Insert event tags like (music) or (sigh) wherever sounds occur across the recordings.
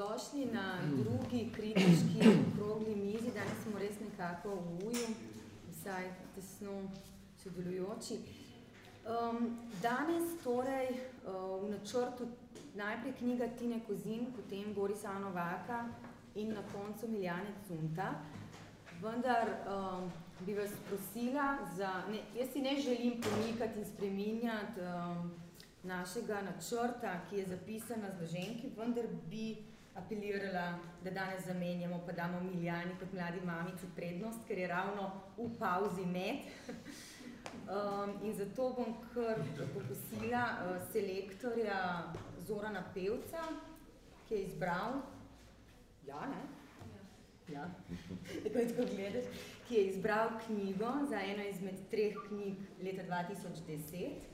Dobrodošli na drugi kritiški okrogli mizi. Danes smo res nekako v uju, vsaj tesno sodelujoči. Um, danes torej uh, v načrtu najprej knjiga Tine Kozin, potem Borisa Novaka in na koncu Miljane Cunta. Vendar um, bi vas prosila za, ne, jaz si ne želim pomikati in spreminjati um, našega načrta, ki je zapisan na zloženki, vendar bi apelirala, da danes zamenjamo, pa damo Miljani kot mladi mamici prednost, ker je ravno v pauzi med. Um, in zato bom kar pokusila uh, selektorja Zorana Pevca, ki je izbral, ja, ne? Ja. (laughs) Tako tako gledaš, ki je izbral knjigo za eno izmed treh knjig leta 2010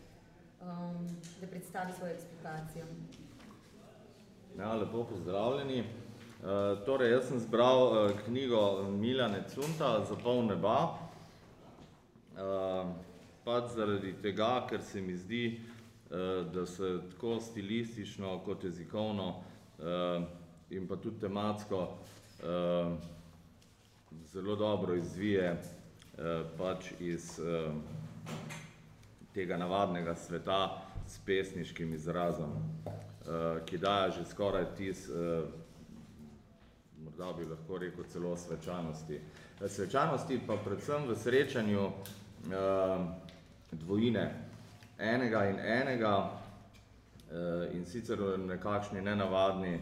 um, da predstavi svojo eksplikacijo. Ja, lepo pozdravljeni. Uh, torej, jaz sem zbral uh, knjigo Miljane Cunta za pol neba. Uh, pač zaradi tega, ker se mi zdi, da se tako stilistično kot jezikovno in pa tudi tematsko zelo dobro izvije pač iz tega navadnega sveta s pesniškim izrazom, ki daje že skoraj tis, uh, morda bi lahko rekel celo svečanosti. Svečanosti pa predvsem v srečanju dvojine, enega in enega in sicer v nekakšni nenavadni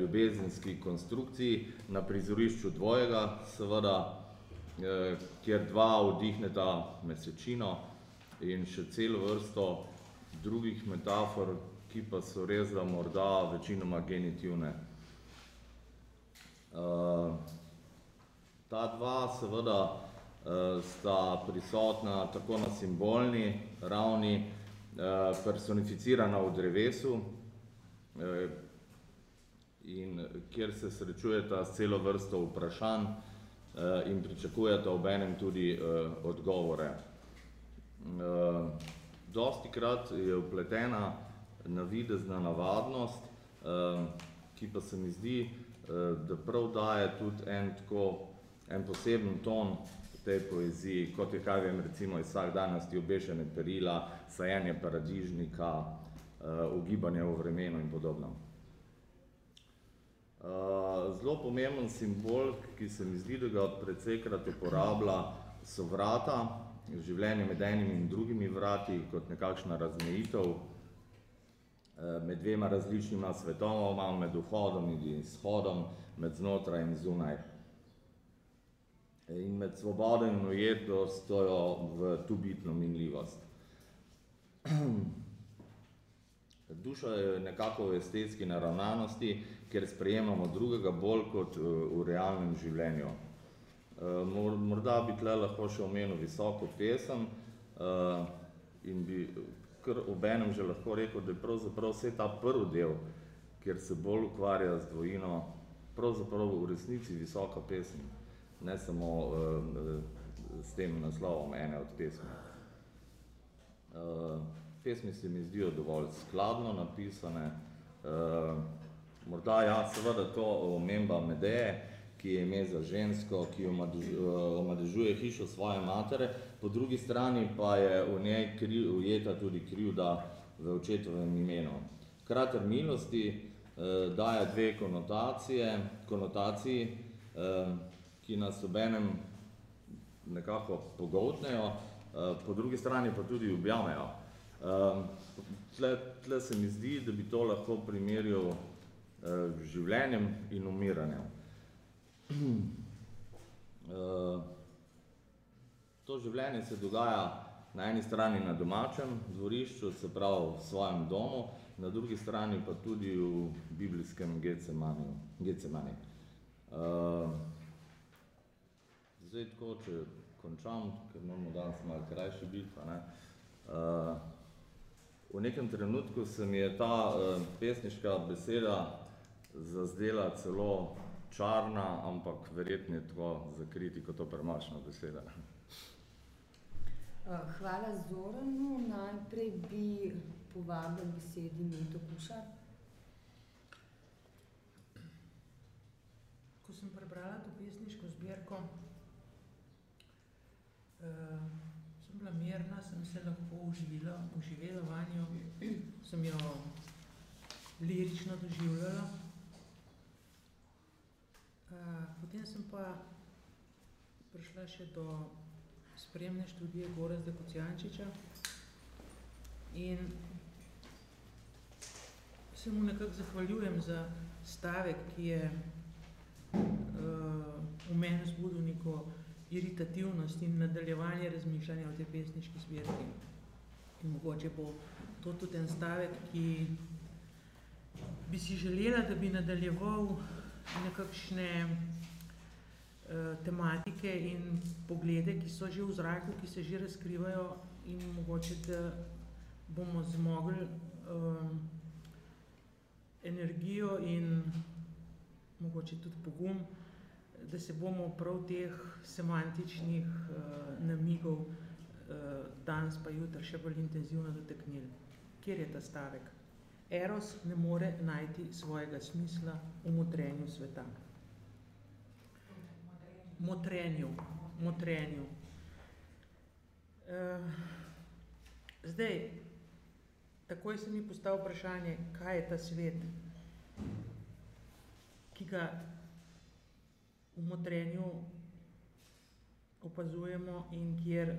ljubezenski konstrukciji na prizorišču dvojega, seveda, kjer dva vdihneta mesečino, in še celo vrsto drugih metafor, ki pa so res da morda večinoma genitivne. Uh, ta dva seveda uh, sta prisotna tako na simbolni ravni, uh, personificirana v drevesu uh, in kjer se srečujeta s celo vrsto vprašanj uh, in pričakujeta ob enem tudi uh, odgovore. Uh, dosti krat je upletena navidezna navadnost, uh, ki pa se mi zdi, uh, da prav daje tudi en tako, en poseben ton tej poeziji, kot je kaj vem, recimo iz vsak danosti obešene perila, sajenje paradižnika, uh, ugibanje v vremenu in podobno. Uh, zelo pomemben simbol, ki se mi zdi, da ga predvsejkrat uporablja, so vrata, življenje med enimi in drugimi vrati kot nekakšna razmejitev eh, med dvema različnima svetovama, med vhodom in izhodom, med znotraj in zunaj. In med svobodo in ujetostjo v tu bitno minljivost. (clears throat) Duša je nekako v estetski naravnanosti, ker sprejemamo drugega bolj kot eh, v realnem življenju. Uh, morda bi tle lahko še omenil visoko pesem in bi kar obenem že lahko rekel, da je pravzaprav vse ta prvi del, kjer se bolj ukvarja z dvojino, pravzaprav v resnici visoka pesem, ne samo uh, s tem naslovom ene od pesmi. Uh, pesmi se mi zdijo dovolj skladno napisane, uh, morda ja, seveda to omemba Medeje, ki je ime za žensko, ki omadežuje hišo svoje matere, po drugi strani pa je v njej kri, ujeta tudi krivda v očetovem imenu. Krater milosti eh, daje dve konotacije, konotaciji, eh, ki nas obenem nekako pogoltnejo, eh, po drugi strani pa tudi objamejo. Eh, tle, tle se mi zdi, da bi to lahko primerjal eh, življenjem in umiranjem. Eh, to življenje se dogaja na eni strani na domačem dvorišču, se pravi v svojem domu, na drugi strani pa tudi v biblijskem Getsemani. Getsemani. Uh, zdaj tako, če končam, ker moramo danes malo krajši biti, pa ne. Uh, v nekem trenutku se mi je ta uh, pesniška beseda zazdela celo čarna, ampak verjetno je tako za kritiko to premačna beseda. Eh, hvala Zoranu. Najprej bi povabil besedi Meto Kušar. sem prebrala to pesniško zbirko, uh, sem bila mirna, sem se lahko uživila, uživela vanjo, (clears throat) sem jo lirično doživljala. Uh, potem sem pa prišla še do spremne študije Gorazda Kocijančiča in se mu nekako zahvaljujem za stavek, ki je uh, v meni zbudil neko iritativnost in nadaljevanje razmišljanja o tej pesniški zbirki. In mogoče bo to tudi en stavek, ki bi si želela, da bi nadaljeval nekakšne uh, tematike in poglede, ki so že v zraku, ki se že razkrivajo in mogoče, da bomo zmogli um, energijo in mogoče tudi pogum, da se bomo prav teh semantičnih uh, namigov uh, danes pa jutri še bolj intenzivno doteknili. Kjer je ta stavek? Eros ne more najti svojega smisla v motrenju sveta. Motrenju. Motrenju. Uh, zdaj, takoj se mi postav vprašanje, kaj je ta svet, ki ga v motrenju opazujemo in kjer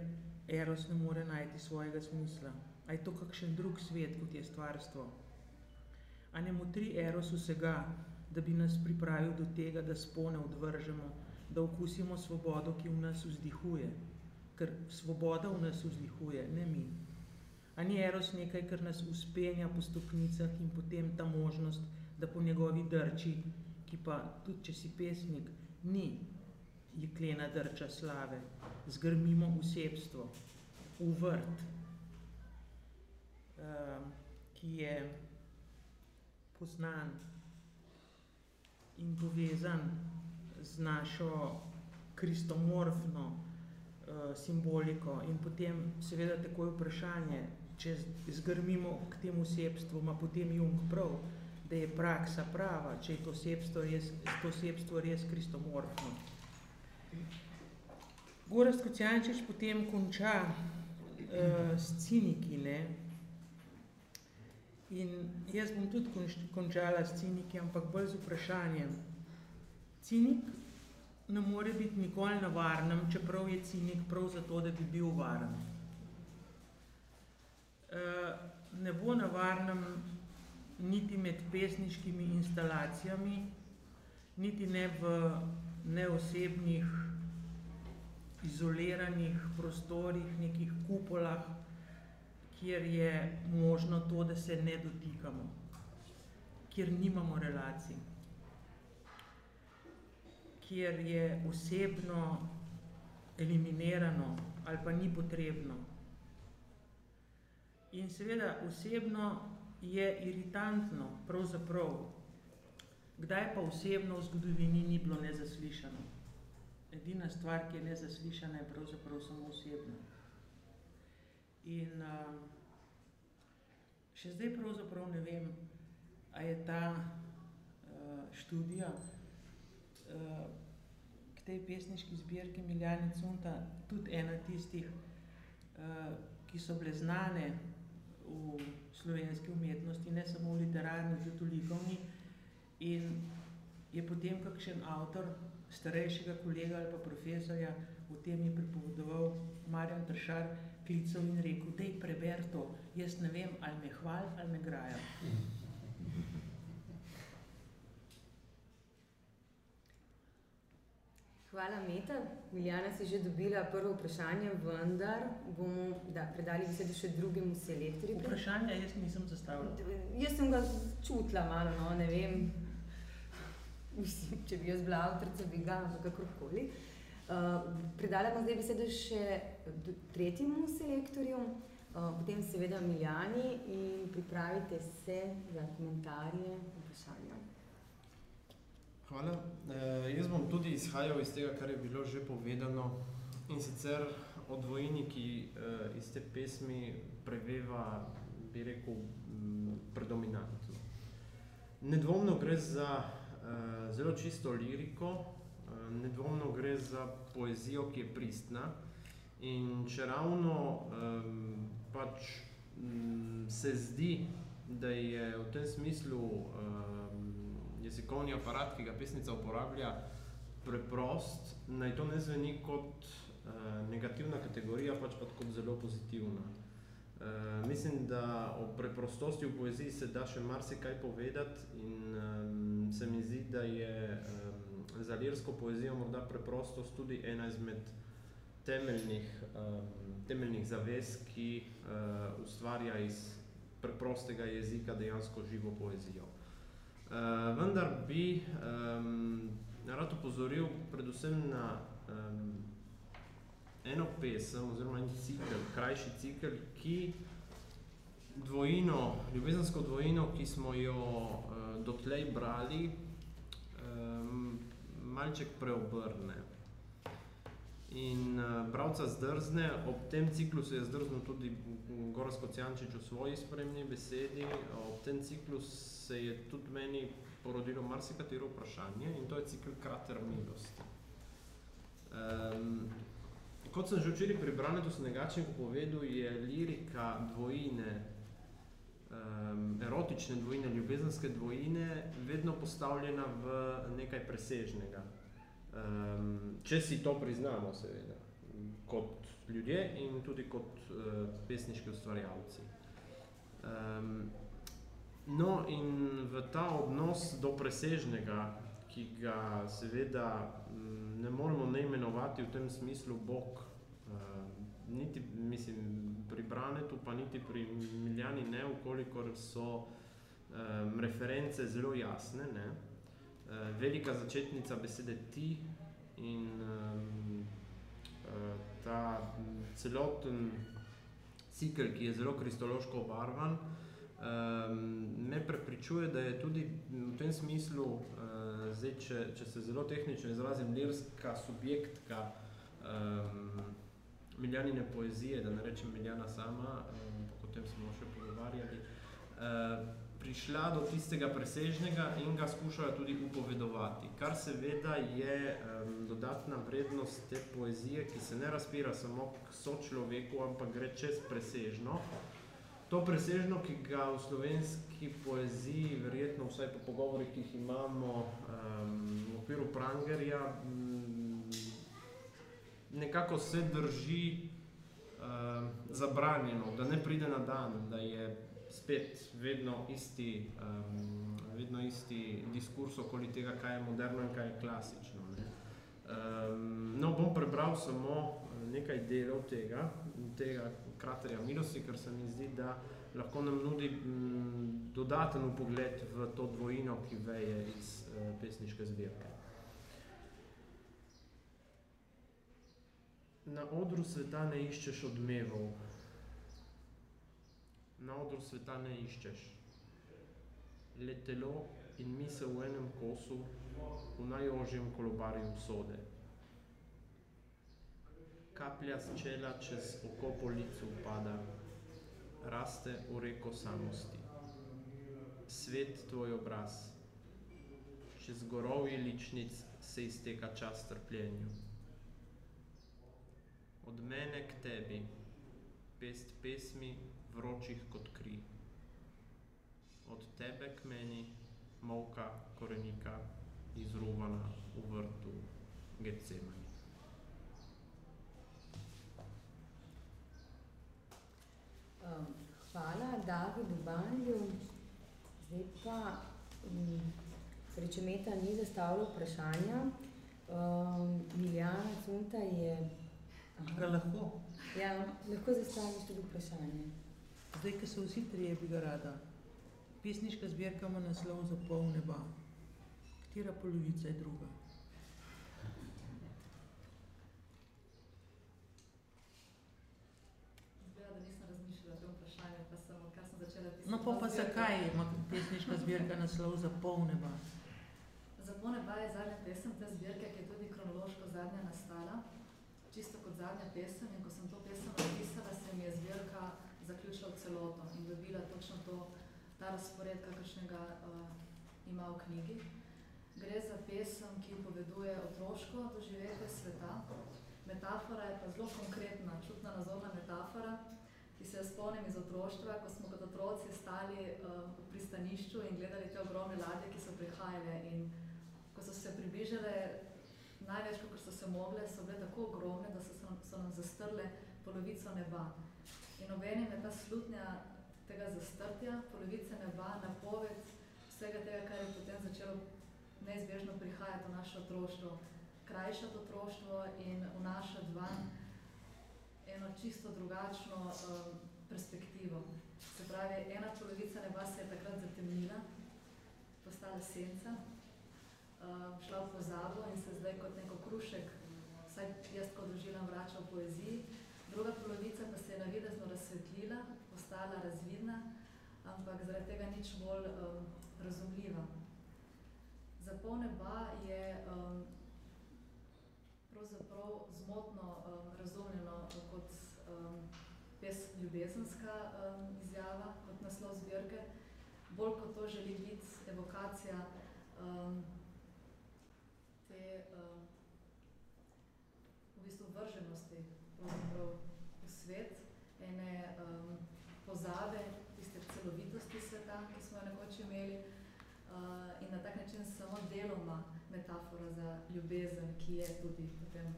Eros ne more najti svojega smisla. A je to kakšen drug svet, kot je stvarstvo? A ne motri Eros vsega, da bi nas pripravil do tega, da spone odvržemo, da okusimo svobodo, ki v nas vzdihuje? Ker svoboda v nas vzdihuje, ne mi. A ni Eros nekaj, kar nas uspenja po stopnicah in potem ta možnost, da po njegovi drči, ki pa tudi, če si pesnik, ni jeklena drča slave, zgrmimo vsebstvo, v vrt, uh, ki je poznan in povezan z našo kristomorfno uh, simboliko in potem seveda takoj vprašanje, če zgrmimo k temu sebstvu, ima potem Jung prav, da je praksa prava, če je to sebstvo res, to sebstvo res kristomorfno. Gorast Kocijančič potem konča uh, s ciniki, ne? In jaz bom tudi končala s ciniki, ampak bolj z vprašanjem. Cinik ne more biti nikoli na varnem, čeprav je cinik prav zato, da bi bil varen. Eh, ne bo na varnem niti med pesniškimi instalacijami, niti ne v neosebnih, izoliranih prostorih, nekih kupolah, kjer je možno to, da se ne dotikamo, kjer nimamo relacij, kjer je osebno eliminirano ali pa ni potrebno. In seveda osebno je iritantno, pravzaprav, kdaj pa osebno v zgodovini ni bilo nezaslišano. Edina stvar, ki je nezaslišana, je pravzaprav samo osebno. In uh, še zdaj pravzaprav ne vem, a je ta uh, študija uh, k tej pesniški zbirki Miljane Cunta tudi ena tistih, uh, ki so bile znane v slovenski umetnosti, ne samo v literarni, tudi v likovni. In je potem kakšen avtor starejšega kolega ali pa profesorja v tem je pripovedoval Marjan Tršar klical in rekel, dej preber to, jaz ne vem, ali me hval ali me graja. Hvala, Meta. Miljana si že dobila prvo vprašanje, vendar bomo da, predali besedo še drugemu selektorju. Vprašanje jaz nisem zastavila. Jaz sem ga čutila malo, no, ne vem. Mislim, če bi jaz bila avtorica, bi ga kakorkoli. Uh, predala bom zdaj besedo še tretjemu selektorju, uh, potem seveda Miljani in pripravite se za komentarje, vprašanja. Hvala. E, jaz bom tudi izhajal iz tega, kar je bilo že povedano in sicer o dvojini, ki e, iz te pesmi preveva, bi rekel, predominantno. Nedvomno gre za e, uh, zelo čisto liriko, uh, nedvomno gre za poezijo, ki je pristna. In če ravno um, pač um, se zdi, da je v tem smislu um, jezikovni aparat, ki ga pesnica uporablja, preprost, naj to ne zveni kot uh, negativna kategorija, pač pa kot zelo pozitivna. Uh, mislim, da o preprostosti v poeziji se da še marsikaj povedati in um, se mi zdi, da je um, za lirsko poezijo morda preprostost tudi ena izmed temeljnih, um, temeljnih zavez, ki uh, ustvarja iz preprostega jezika dejansko živo poezijo. Uh, vendar bi um, rad upozoril predvsem na um, eno pesem oziroma en cikl, krajši cikl, ki dvojino, ljubezensko dvojino, ki smo jo uh, dotlej brali, malček preobrne. In uh, bravca zdrzne, ob tem ciklu se je zdrznil tudi Gorasko Cjančič v svoji spremni besedi, ob tem ciklu se je tudi meni porodilo marsikatero vprašanje in to je cikl Krater milosti. Um, kot sem že včeraj pri Branetu Snegačenku povedal, je lirika dvojine, um, erotične dvojine, ljubezenske dvojine vedno postavljena v nekaj presežnega. Um, če si to priznamo, seveda, kot ljudje in tudi kot uh, pesniški ustvarjalci. Um, no, in v ta odnos do presežnega, ki ga seveda ne moremo ne imenovati v tem smislu Bog, uh, niti mislim, pri Branetu, pa niti pri Miljani ne, ukolikor so um, reference zelo jasne. Ne? Uh, velika začetnica besede ti in um, uh, ta celoten cikl, ki je zelo kristološko obarvan, um, me prepričuje, da je tudi v tem smislu uh, zdaj, če, če se zelo tehnično izrazim, lirska subjektka um, Miljanine poezije, da ne rečem Miljana sama, um, potem smo še pogovarjali, uh, prišla do tistega presežnega in ga skušala tudi upovedovati. Kar seveda je um, dodatna vrednost te poezije, ki se ne razpira samo k sočloveku, ampak gre čez presežno, To presežno, ki ga v slovenski poeziji, verjetno vsaj po pogovorih, ki jih imamo um, v okviru Prangerja, um, nekako se drži um, zabranjeno, da ne pride na dan, da je spet vedno isti, um, vedno isti diskurs okoli tega, kaj je moderno in kaj je klasično. Ne. Um, no, bom prebral samo nekaj delov tega, tega kraterja milosti, ker se mi zdi, da lahko nam nudi m, dodaten pogled v to dvojino, ki veje iz e, pesniške zbirke. Na odru sveta ne iščeš odmevov. Na odru sveta ne iščeš. Le telo in misel v enem kosu, v najožjem kolobarju sode kaplja z čela čez oko po licu upada, raste v reko samosti. Svet tvoj obraz, čez gorovje ličnic se izteka čas trpljenju. Od mene k tebi, pest pesmi vročih kot kri. Od tebe k meni, molka korenika, izruvana v vrtu Getsemani. Um, hvala Davidu Bandju. Zdaj pa, um, če Meta ni zastavila vprašanja, um, Miljana Cunta je... Ga lahko? Ja, lahko zastaviš tudi vprašanje. Zdaj, ko so vsi trije, bi ga rada. Pesniška zbirka ima naslov za pol neba. Katera polovica je druga? No, pa pa zakaj ima pesniška zbirka naslov za pol neba? Za pol neba je zadnja pesem te zbirke, ki je tudi kronološko zadnja nastala, čisto kot zadnja pesem. In ko sem to pesem napisala, se mi je zbirka zaključila v celoto in dobila točno to, ta razpored, kakršnega uh, ima v knjigi. Gre pesem, ki upoveduje otroško doživetje sveta. Metafora je pa zelo konkretna, čutna nazorna metafora, ki se jo spomnim iz otroštva, ko smo kot otroci stali um, v pristanišču in gledali te ogromne ladje, ki so prihajale in ko so se približale največ, kot so se mogle, so bile tako ogromne, da so, so nam zastrle polovico neba. In obenem je ta slutnja tega zastrtja, polovice neba, napoved vsega tega, kar je potem začelo neizbežno prihajati v naše otroštvo, krajšati otroštvo in vnašati van eno čisto drugačno um, perspektivo. Se pravi, ena polovica neba se je takrat zatemnila, postala senca, šla v pozabo in se zdaj kot neko krušek, vsaj jaz kot doživljam, vrača v poeziji. Druga polovica pa se je navidezno razsvetlila, postala razvidna, ampak zaradi tega nič bolj um, razumljiva. Za pol neba je um, pravzaprav zmotno um, razumljeno kot um, pes ljubezenska um, izjava, kot naslov zbirke, bolj kot to želi biti evokacija um, te um, v bistvu vrženosti v svet, ene um, pozabe, tiste celovitosti sveta, ki smo jo nekoč imeli, uh, in na tak način samo deloma metafora za ljubezen, ki je tudi potem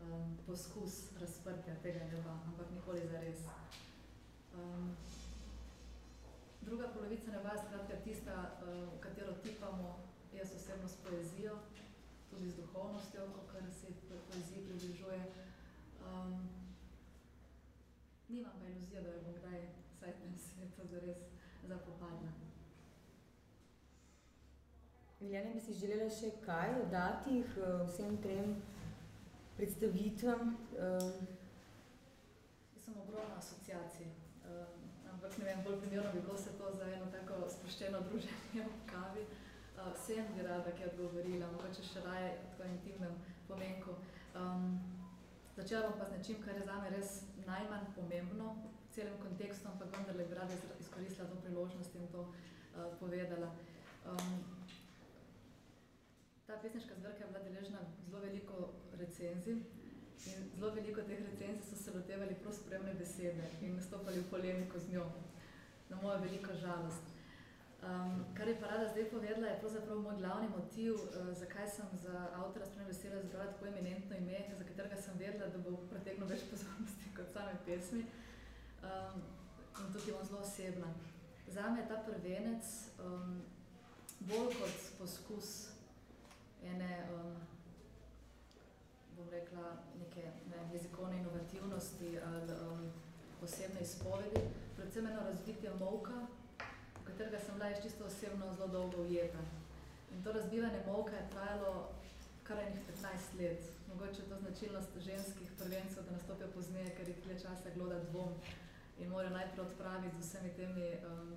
um, poskus razprtja tega neba, ampak nikoli za res. Um, druga polovica neba je skratka tista, uh, v katero tipamo jaz osebno s poezijo, tudi z duhovnostjo, kar se poeziji približuje. Um, nimam pa iluzija, da jo bom kdaj vsaj tem (laughs) svetu zares zapopadla. Miljane, bi si želela še kaj dodati k vsem trem predstavitvam? Um. Jaz sem ogromna asociacij, um, ampak ne vem, bolj primerno bi bilo se to za eno tako sproščeno druženje v kavi. Uh, vsem bi rada, ki je odgovorila, mogoče še raje tako intimnem pomenku. Um, začela bom pa z nečim, kar je zame res najmanj pomembno v celem kontekstu, ampak vendarle bi rada izkoristila to priložnost in to uh, povedala. Um, Ta pesniška zvrka je bila deležna zelo veliko recenzij in zelo veliko teh recenzij so se lotevali prav spremne besede in nastopali v polemiko z njo, na mojo veliko žalost. Um, kar je pa rada zdaj povedala, je pravzaprav moj glavni motiv, uh, zakaj sem za avtora spremne besede zbrala tako eminentno ime, za katerega sem vedela, da bo pretegnil več pozornosti kot same pesmi. Um, in tukaj bom zelo osebna. Zame je ta prvenec um, bolj kot poskus ene, um, bom rekla, neke ne, jezikovne inovativnosti ali um, posebne izpovedi, predvsem eno razvitje molka, v katerega sem bila čisto osebno zelo dolgo ujeta. In to razbivanje molka je trajalo kar enih 15 let. Mogoče je to značilnost ženskih prvencev, da nastopijo pozneje, ker jih tle časa gloda dvom in morajo najprej odpraviti z vsemi temi um,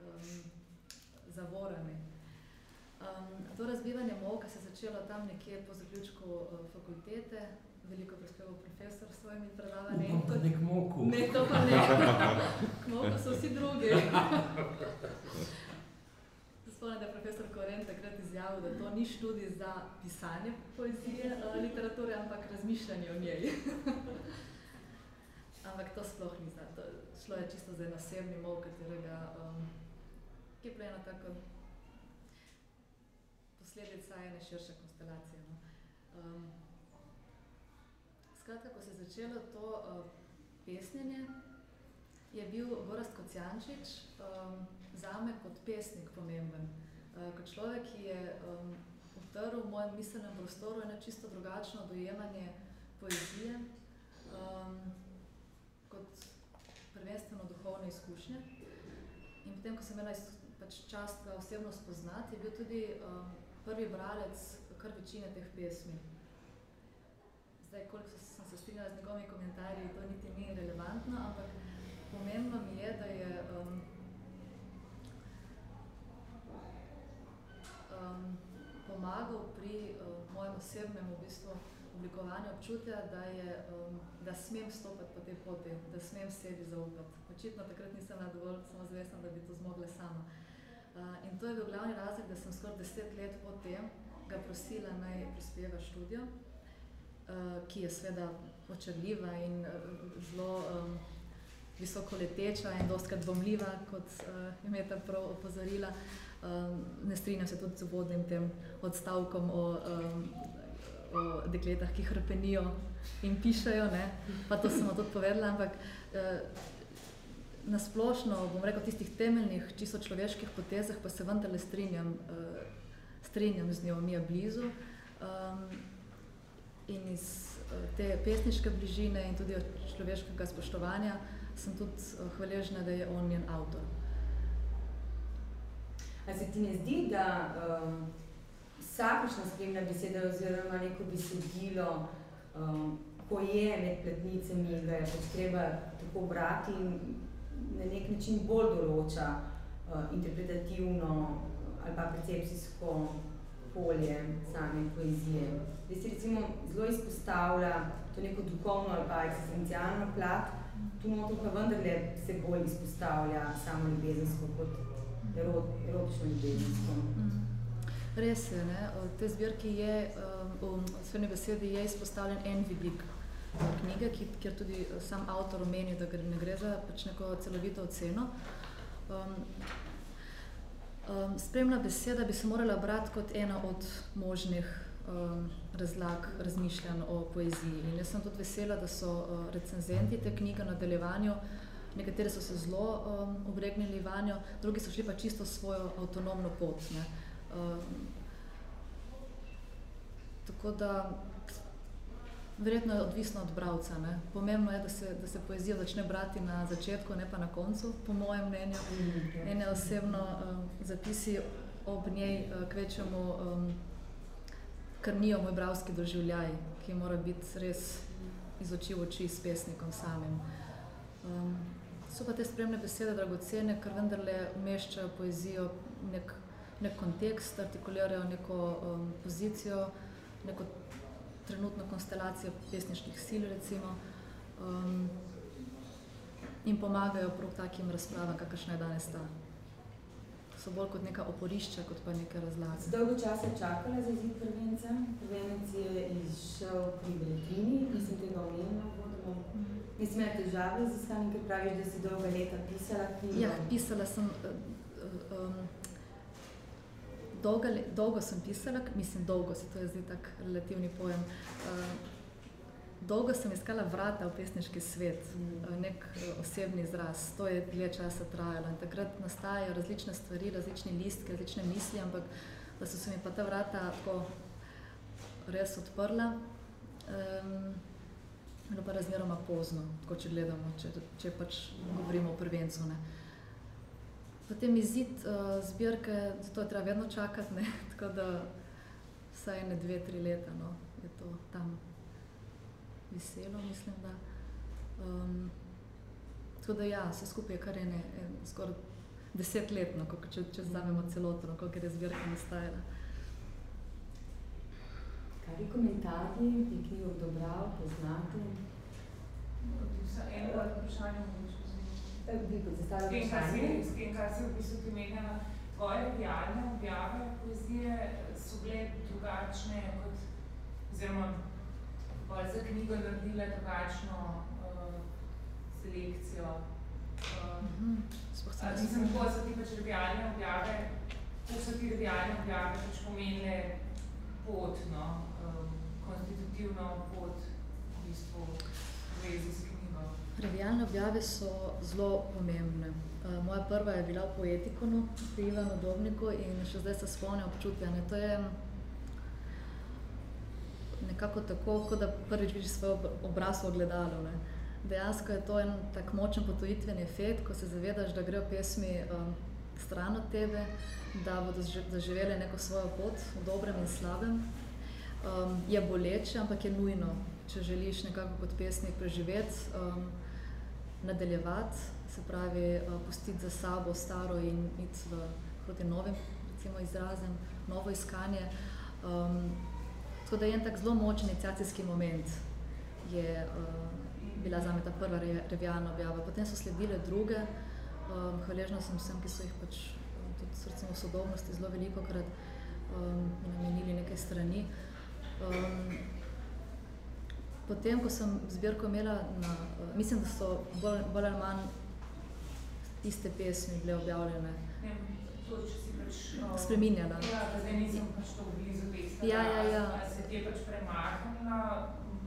um, zavorami. Um, to razbivanje molka se je začelo tam nekje po zaključku uh, fakultete, veliko prispeval profesor s svojimi predavanji. No, pa nek moku. Ne, to pa ne. K moku so vsi drugi. Spomnim, da je profesor Koren takrat izjavil, da to ni študij za pisanje poezije, uh, literature, ampak razmišljanje o njej. ampak to sploh ni za to. Šlo je čisto za en osebni mol, katerega, um, ki je ena tako posledica ene širše konstelacije. No. Um, skratka, ko se je začelo to uh, pesnjenje, je bil Gorast Kocijančič um, zame kot pesnik pomemben. Uh, kot človek, ki je um, utrl v mojem miselnem prostoru eno čisto drugačno dojemanje poezije, um, kot prvenstveno duhovne izkušnje. In potem, ko sem imela pač čast ga osebno spoznati, je bil tudi um, prvi bralec kar večine teh pesmi. Zdaj, koliko sem se strinjala z njegovimi komentarji, to niti ni relevantno, ampak pomembno mi je, da je um, um, pomagal pri um, mojem osebnem v bistvu, oblikovanju občutja, da, je, um, da smem stopati po tej poti, da smem sebi zaupati. Očitno takrat nisem dovolj samozavestna, da bi to zmogla sama. Uh, in to je bil glavni razlog, da sem skoraj deset let po tem ga prosila naj prispeva študijo, uh, ki je sveda očarljiva in uh, zelo um, visoko leteča in dostkrat dvomljiva, kot uh, je ta prav opozorila. Um, ne strinjam se tudi z vodnim tem odstavkom o, um, o dekletah, ki hrpenijo in pišejo, ne? pa to sem tudi povedala, ampak uh, nasplošno, bom rekel, tistih temeljnih, čisto človeških potezah, pa se vendarle strinjam, uh, strinjam z njo, mi je blizu. Um, in iz uh, te pesniške bližine in tudi od človeškega spoštovanja sem tudi uh, hvaležna, da je on njen avtor. A se ti ne zdi, da um, vsakošna spremna beseda oziroma neko besedilo, um, ko je med pletnicami, ga je pač treba tako brati in na nek način bolj določa uh, interpretativno ali pa percepcijsko polje same poezije. Zdaj se recimo zelo izpostavlja to neko duhovno ali pa eksistencialno plat, tu noto pa vendarle se bolj izpostavlja samo ljubezensko kot erot, erotično ljubezensko. Mhm. Res je, ne? v tej zbirki je, um, v svojni besedi je izpostavljen en vidik knjige, ki, kjer tudi eh, sam avtor omeni, da ne gre za pač neko celovito oceno. Um, um, spremna beseda bi se morala brati kot ena od možnih um, razlag, razmišljanj o poeziji. In jaz sem tudi vesela, da so uh, recenzenti te knjige na nadaljevanju, nekateri so se zelo um, obregnili vanjo, drugi so šli pa čisto svojo avtonomno pot. Ne. Um, tako da Verjetno je odvisno od bravca. Ne. Pomembno je, da se, da se poezija začne brati na začetku, ne pa na koncu, po mojem mnenju. Ene osebno um, zapisi ob njej uh, kvečemu um, krnijo moj bravski doživljaj, ki mora biti res iz oči v oči s pesnikom samim. Um, so pa te spremne besede dragocene, ker vendarle umeščajo poezijo nek, nek kontekst, artikulirajo neko um, pozicijo, neko trenutno konstelacijo pesniških sil, recimo, um, in pomagajo prav takim razpravam, kakršna je danes ta. So bolj kot neka oporišča, kot pa neke razlage. Dolgo časa je čakala za izid prvenca. Prvenec je izšel pri Beletrini, nisem tega omenila vodoma. Mhm. Nisem imela težave z iskanjem, ker praviš, da si dolga leta pisala knjigo. Ja, pisala sem uh, um, dolgo, dolgo sem pisala, mislim dolgo, se to je zdaj tak relativni pojem, uh, dolgo sem iskala vrata v pesniški svet, uh, nek uh, osebni izraz, to je dlje časa trajalo in takrat nastajajo različne stvari, različni listki, različne misli, ampak da so se mi pa ta vrata tako res odprla, um, bilo pa razmeroma pozno, tako če gledamo, če, če pač govorimo o prvencu. Ne. Potem izid uh, zbirke, zato je treba vedno čakati, ne? (laughs) tako da vsaj ne dve, tri leta no? je to tam viselo, mislim, da. Um, tako da ja, vse skupaj je kar ene, en, skoraj desetletno, če, če zavemo celotno, koliko je zbirka nastajala. Kaj je komentarji, bi knjigo dobral, poznate? Eno od vprašanja S tem, kar si, s tem, kar si v bistvu pomenjala, tvoje realne objave poezije so bile drugačne kot, oziroma bolj za knjigo naredile drugačno uh, selekcijo. Uh, mislim, ko so ti pač revijalne objave, ko so ti revijalne objave pač pomenile pot, no, uh, konstitutivno pot v bistvu v vezi s Revijalne objave so zelo pomembne. Uh, moja prva je bila v Poetikonu pri Ivanu Dobniku in še zdaj se spomnim občutja. Ne? To je nekako tako, kot da prvič vidiš svoj obraz v ogledalu. Ne? Dejansko je to en tak močen potojitveni efekt, ko se zavedaš, da grejo pesmi um, stran od tebe, da bodo zaživele neko svojo pot v dobrem in slabem. Um, je boleče, ampak je nujno, če želiš nekako kot pesnik preživeti. Um, nadaljevati, se pravi, uh, pustiti za sabo staro in iti v proti novim recimo, izrazem, novo iskanje. Um, tako da je en tak zelo močen iniciacijski moment je uh, bila zame ta prva re, revijalna objava. Potem so sledile druge, um, hvaležna sem vsem, ki so jih pač tudi recimo v sodobnosti zelo veliko krat um, namenili neke strani. Um, potem, ko sem zbirko imela, na, mislim, da so bolj, bolj ali manj iste pesmi bile objavljene. Ne, to, če si pač, uh, Spreminjala. Ja, da zdaj nisem pač to blizu teksta. Ja, ja, ja. A se ti je pač premaknila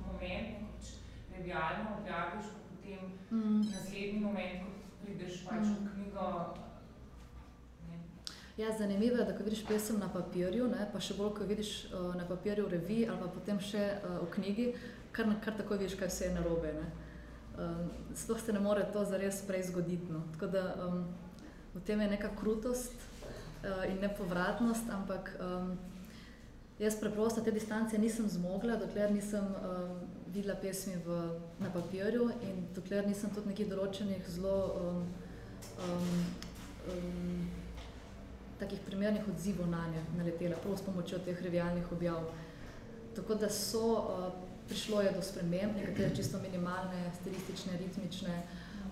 moment, ko pač trivialno objaviš, pa potem Mm. naslednji moment, ko prideš pač v Mm. knjigo, ne, Ja, zanimivo je, da ko vidiš pesem na papirju, ne, pa še bolj, ko vidiš uh, na papirju v reviji ali pa potem še uh, v knjigi, kar, kar takoj vidiš, kaj vse je narobe. Ne. Um, sploh se ne more to zares prej zgoditi. No. Tako da um, v tem je neka krutost uh, in nepovratnost, ampak um, jaz preprosto te distance nisem zmogla, dokler nisem um, videla pesmi v, na papirju in dokler nisem tudi nekih določenih zelo um, um, um, takih primernih odzivov na nje naletela, prav s pomočjo teh revijalnih objav. Tako da so, uh, prišlo je do sprememb, nekatere čisto minimalne, stilistične, ritmične,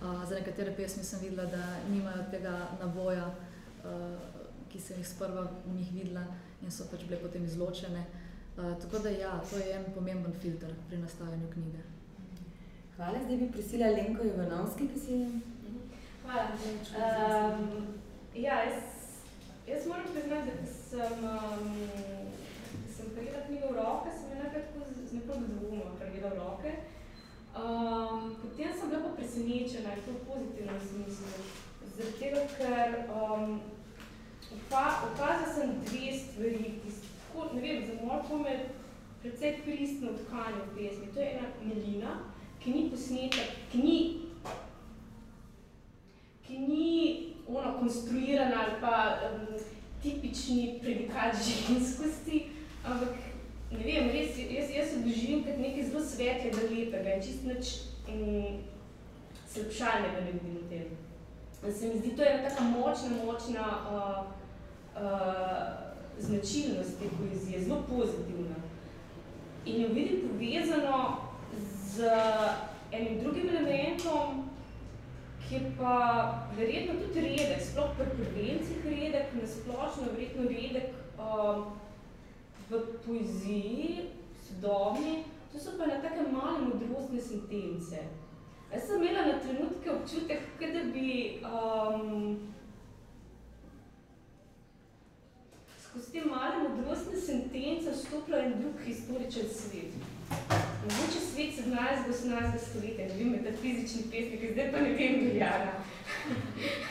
uh, za nekatere pesmi sem videla, da nimajo tega naboja, uh, ki sem jih sprva v njih videla in so pač bile potem izločene. Uh, tako da ja, to je en pomemben filter pri nastajanju knjige. Hvala, zdaj bi prosila Lenko Ivanovski, ki si Hvala. Um, ja, jaz, jaz moram priznati, da sem, um, sem prijela knjigo v roke, sem jo najprej tako nekoliko dvomom v roke. Um, potem sem bila pa presenečena, in to v pozitivnem smislu. Zaradi tega, ker um, opa, opazila sem dve stvari, ki tako, ne vem, za mojo pomen precej pristno tkanje v pesmi. To je ena melina, ki ni posneta, ki ni ki ni ono konstruirana ali pa um, tipični predikat ženskosti, ampak ne vem, res, jaz, jaz se doživim kot nekaj zelo svetlega, lepega in čist nič um, slepšalnega ne vidim v tem. In se mi zdi, to je ena taka močna, močna uh, uh, značilnost te poezije, zelo pozitivna. In jo vidim povezano z enim drugim elementom, ki je pa verjetno tudi redek, sploh pri prvencih redek, nasplošno verjetno redek um, v poeziji, sodobni, to so pa na take male modrostne sentence. Jaz sem imela na trenutke občutek, kot da bi um, skozi te male modrostne sentence vstopila en drug historičen svet. Mogoče svet 17. 18. stoletja, ne vem, metafizični pesniki, zdaj pa ne vem, Miljana.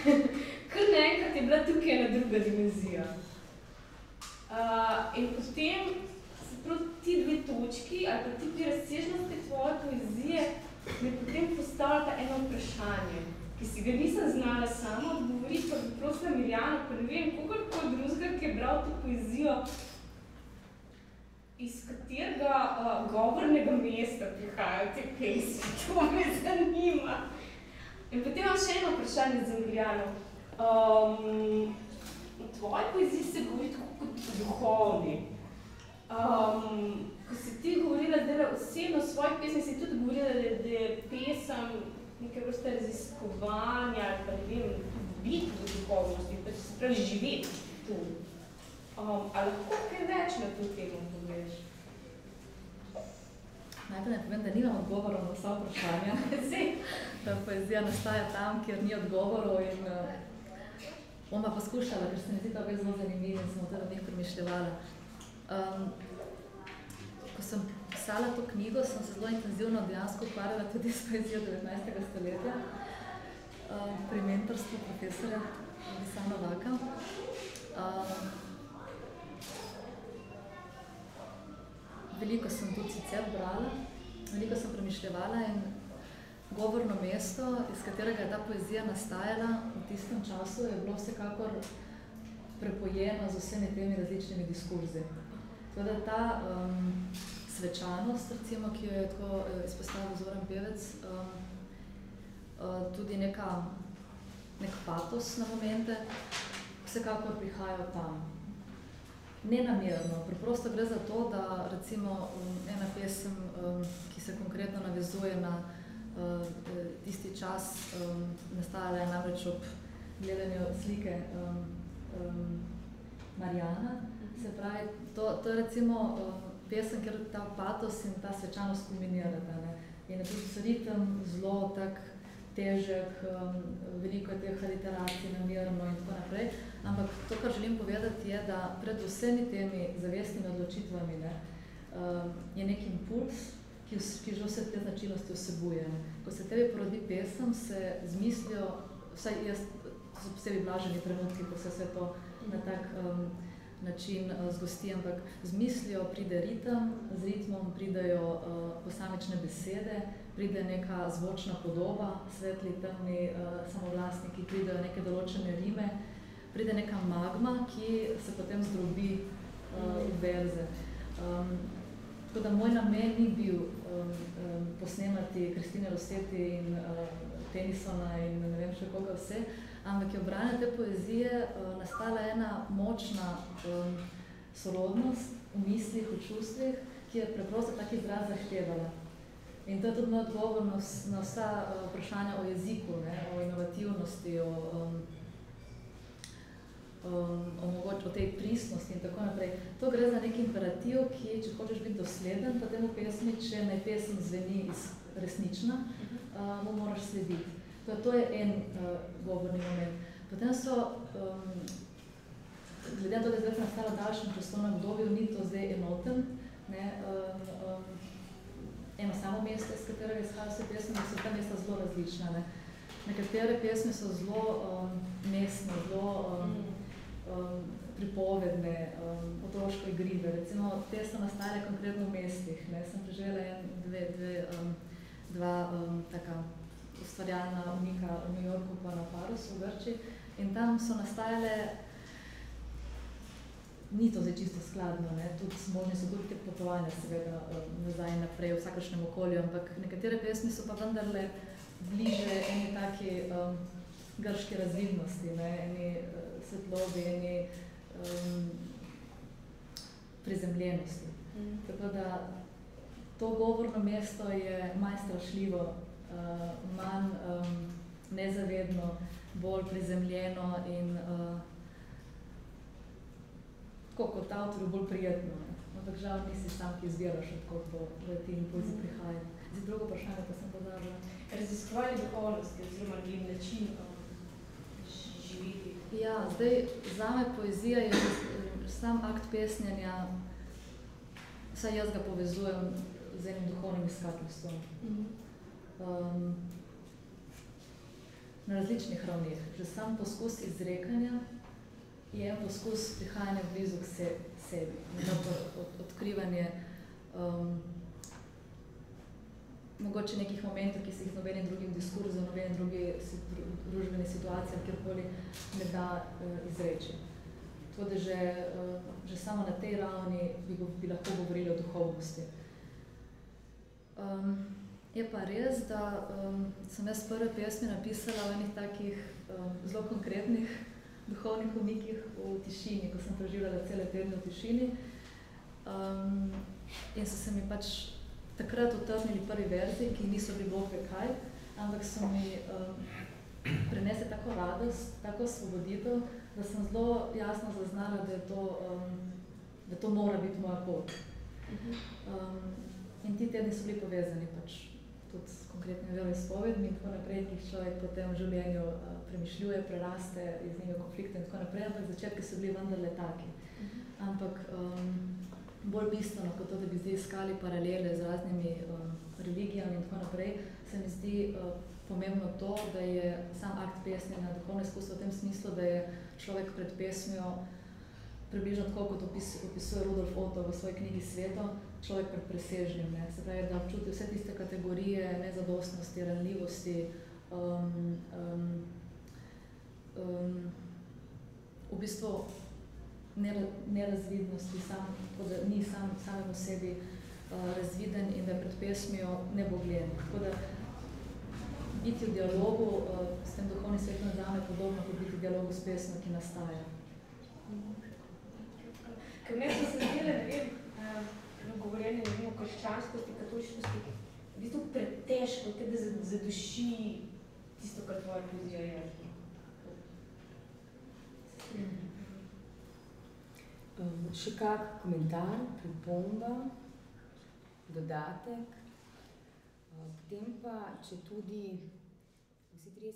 (laughs) Kar naenkrat je bila tukaj ena druga dimenzija. Uh, in potem se ti dve točki, ali pa ti dve razsežnosti tvoje poezije, mi potem postavljata eno vprašanje, ki si ga nisem znala sama odgovoriti, pa bi prosila Miljana, pa ne vem, kogarkoli drugega, ki je bral to poezijo, iz katerega uh, govornega mesta prihajajo te pesmi, (laughs) to me zanima. In potem imam še eno vprašanje za Miljano. Um, tvoji poeziji se govori tako kot duhovni. Um, ko si ti govorila, da je osebno v svojih pesmi, si tudi govorila, da, da je pesem neke vrste raziskovanja ali pa ne vem, biti v duhovnosti, pač se pravi živeti tu. Um, ali lahko kaj več na to temo poveš? Najprej naj povem, da nimam odgovorov na vsa vprašanja. (laughs) Ta poezija nastaja tam, kjer ni odgovorov in uh, bom pa poskušala, ker se mi zdi to zelo zanimivo in sem o tem nekaj premišljevala. Um, ko sem pisala to knjigo, sem se zelo intenzivno dejansko ukvarjala tudi s poezijo 19. stoletja uh, pri mentorstvu profesorja Visana Vaka. Um, veliko sem tudi sicer brala, veliko sem premišljevala in govorno mesto, iz katerega je ta poezija nastajala v tistem času, je bilo vsekakor prepojeno z vsemi temi različnimi diskurzi. Tako da ta um, svečanost, recimo, ki jo je tako uh, izpostavil Zoran Pevec, um, uh, tudi neka, nek patos na momente, vsekakor prihaja od tam. Nenamerno, preprosto gre za to, da recimo um, ena pesem, um, ki se konkretno navezuje na tisti čas, um, nastajala je namreč ob gledanju slike um, um, Marijana, Se pravi, to, to je recimo uh, pesem, ker ta patos in ta svečanost kombinirata. Ne? In je tudi ritem zelo tak težek, um, veliko je teh aliteracij, namirno in tako naprej. Ampak to, kar želim povedati, je, da pred vsemi temi zavestnimi odločitvami ne, um, je nek impuls, ki, ki že vse te značilnosti vsebuje. Ko se tebi porodi pesem, se zmislijo, vsaj jaz, so posebej blaženi trenutki, ko se vse to na tak um, način uh, zgosti, ampak z mislijo pride ritem, z ritmom pridajo uh, posamične besede, pride neka zvočna podoba, svetli, temni uh, samovlastniki, pridejo neke določene rime, pride neka magma, ki se potem zdrobi uh, v verze. Um, tako da moj namen ni bil um, um, posnemati Kristine Roseti in uh, Tenisona in ne vem še koga vse, ampak je v branju te poezije uh, nastala ena močna um, sorodnost v mislih, v čustvih, ki je preprosto tak izraz zahtevala. In to je tudi odgovor na, na vsa uh, vprašanja o jeziku, ne, o inovativnosti, o, um, um, o, mogoč, o tej pristnosti in tako naprej. To gre za nek imperativ, ki, če hočeš biti dosleden, pa temu pesmi, če naj pesem zveni resnična, uh, mu moraš slediti. To, to je en uh, govorni moment. Potem so, um, glede na to, da je zdaj nastalo daljšem časovnem obdobju, ni to zdaj enoten. Ne, um, um, eno samo mesto, iz katerega izhajajo vse pesmi, so ta mesta zelo različna. Ne. Nekatere pesmi so zelo um, mestne, zelo um, um, pripovedne, um, otroško igrive. Recimo, te so nastale konkretno v mestih. Ne. Sem preživela en, dve, dve, um, dva um, taka ustvarjalna unika v New Yorku pa na Parusu v Grči. In tam so nastajale, ni to zdaj čisto skladno, ne? tudi možne so tudi potovanja seveda nazaj in naprej v vsakršnem okolju, ampak nekatere pesmi so pa vendarle bliže eni taki um, grški razvidnosti, ne? eni uh, svetlobi, eni um, prizemljenosti. Mm. Tako da to govorno mesto je manj strašljivo uh, manj um, nezavedno, bolj prizemljeno in uh, tako kot avtorju bolj prijetno. Ne? Ampak žal nisi sam, ki izbiraš, kako to v ti impulzi mm. prihaja. Zdaj drugo vprašanje, pa sem pozabila. Raziskovanje duhovnosti oziroma način živeti. Ja, zdaj zame poezija je sam akt pesnjenja, vsaj jaz ga povezujem z enim duhovnim iskateljstvom. Mm -hmm um, na različnih ravneh. Že sam poskus izrekanja je en poskus prihajanja blizu k se, sebi, od, odkrivanje um, mogoče nekih momentov, ki se jih nobenim drugim diskurzu, nobenim drugi družbeni situaciji, kjerkoli ne da uh, izreči. Tako da že, uh, že samo na tej ravni bi, bi lahko govorili o duhovnosti. Um, Je pa res, da um, sem jaz prve pesmi napisala v enih takih um, zelo konkretnih duhovnih umikih v tišini, ko sem preživljala cele tedne v tišini. Um, in so se mi pač takrat utrnili prvi verzi, ki niso bili bog ve kaj, ampak so mi um, prinesli tako radost, tako svoboditev, da sem zelo jasno zaznala, da, je to, um, da to mora biti moja pot. Um, in ti tedni so bili povezani pač tudi s konkretnimi veroizpovedmi in tako naprej, ki jih človek potem v življenju uh, premišljuje, preraste iz njega konflikte in tako naprej, ampak začetki so bili vendarle taki. Ampak um, bolj bistveno kot to, da bi zdaj iskali paralele z raznimi um, religijami in tako naprej, se mi zdi uh, pomembno to, da je sam akt pesnjenja duhovno izkustvo v tem smislu, da je človek pred pesmijo približno tako, kot opis, opisuje Rudolf Otto v svoji knjigi Sveto, človek pred presežnim, ne? se pravi, da občuti vse tiste kategorije nezadostnosti, ranljivosti, um, um, um, v bistvu nerazvidnosti, sam, da ni sam, samem v sebi uh, razviden in da je pred pesmijo nebogljen. Tako da biti v dialogu uh, s tem duhovnim svetom zame podobno kot biti v dialogu s pesmo, ki nastaja. Ker meni so se zdele, ne vem, uh, govorjenje o krščanskosti, katoličnosti, v bistvu pretežko, da zaduši tisto, kar tvoja poezija je. Um, še kak komentar, pripomba, dodatek. Uh, potem pa, če tudi vsi trije